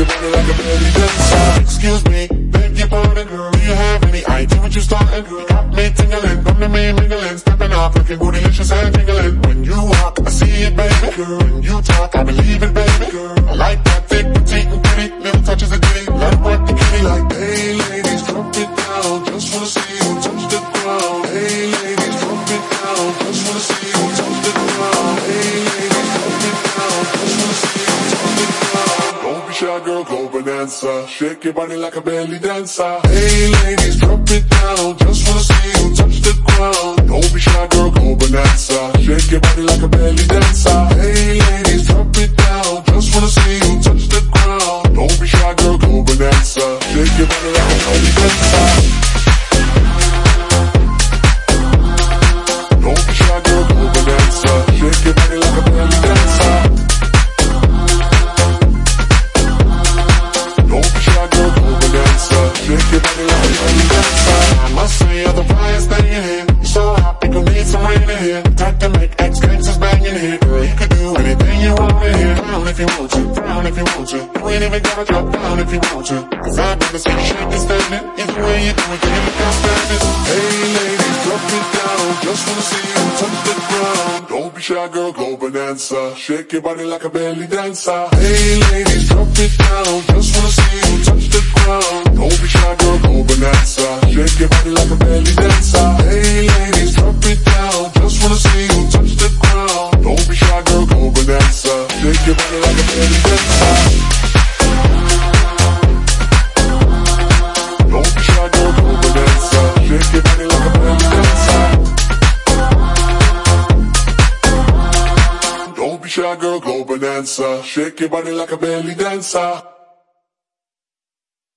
Your body like a belly dancer. Excuse me, beg your pardon, girl. Do you have any idea what you starting, girl? You Got me tingling, come to me mingling, stepping off, looking bootylicious and tingling. When you walk, I see it, baby, girl. When you talk, I believe it, baby, Shy, girl, go bananza. Shake your body like a belly dancer. Hey ladies, drop it down. Just wanna see you touch the you. You ain't even gotta drop down if you want to. Cause I've never seen you shake and standing. Either way you do it, you look outstanding. Hey ladies, drop it down. Just wanna see you touch the ground. Don't be shy, girl, go bananza. Shake your body like a belly dancer. Hey ladies, drop it down. Just wanna see you touch the ground. Don't be shy, girl, go bananza. Shake your body like a belly dancer. Hey ladies, drop it down. Just wanna see you touch the ground. Don't be shy, girl, go bananza. Shake your body like a belly dancer. Shy, girl, go bananza. Shake your body like a belly dancer.